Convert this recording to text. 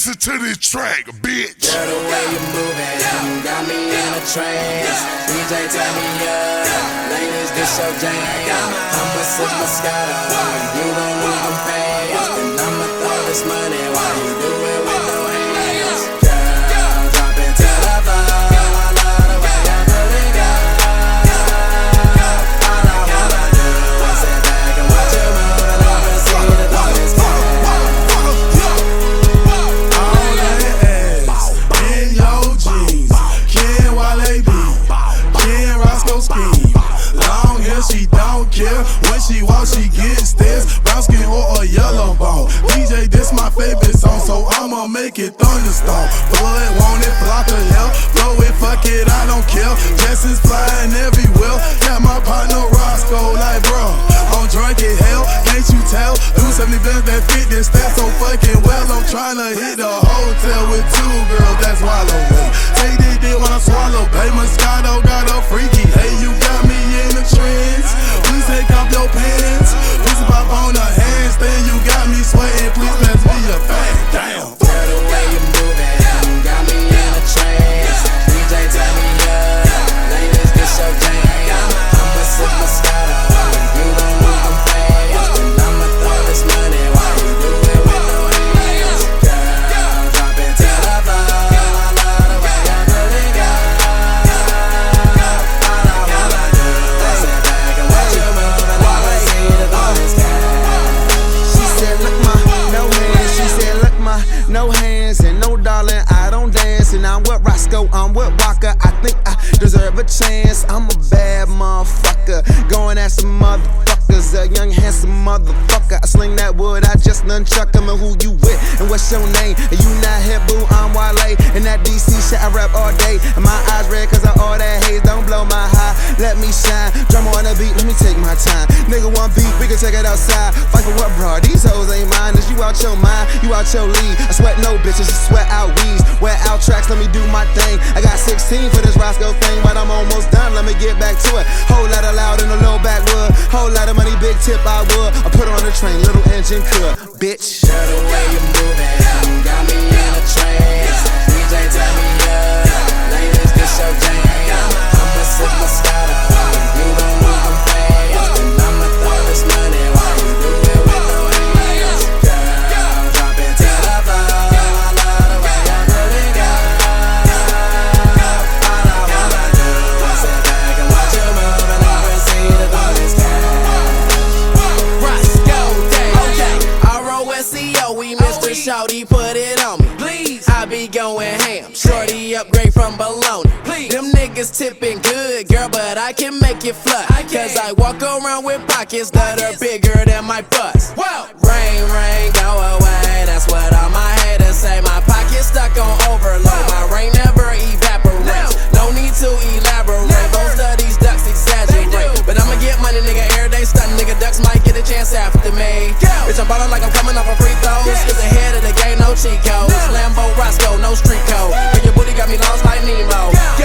Listen to this track, bitch. Girl, the way you moving, you got me in a trance. DJ, turn me up. Ladies, this your jam. I'ma sip Moscato. You gon' need them fast. And I'ma throw this money while you do it I'ma make it thunderstorm. Blood want it, block of hell. Blow it, fuck it, I don't care. Jessens flying everywhere. Got my partner Roscoe, like bro. I'm drunk in hell, can't you tell? Do 70 bands that fit this stat so fucking well. I'm tryna hit the hotel with two girls, that's wallow way. Take this dick when I swallow, babe. Moscato got a freaky. Chance. I'm a bad motherfucker, going at some motherfuckers. A young handsome motherfucker. I sling that wood. I just nunchuck. And who you with? And what's your name? And you not hip boo? I'm Wale. And that DC shit I rap all day. And my eyes red cause I all that haze. Don't blow my high. Let me shine. Drum on the beat. Let me take my time. Nigga one beat. We can take it outside. Fight for what, bro? These hoes ain't mine. Is you out your mind? You out your league. I sweat no bitches. I sweat out weeds. Wear out tracks. Let me do my thing. I got 16 for this Roscoe thing. Get back to it. Whole lot of loud in a low backwood. Whole lot of money. Big tip I would. I put her on the train. Little engine could. Bitch. Girl, the way you moving, got me in a trance. be going ham. Shorty upgrade from baloney. Please. Them niggas tipping good, girl, but I can make it flush. Cause I walk around with pockets that are bigger than my butt. Rain, rain, go away, that's what I after me. Go. Bitch, I'm ballin' like I'm coming off a free throw. Yes. It's ahead of the game, no cheat codes. No. Lambo Roscoe, no street code. And your booty got me lost like Nemo. Go.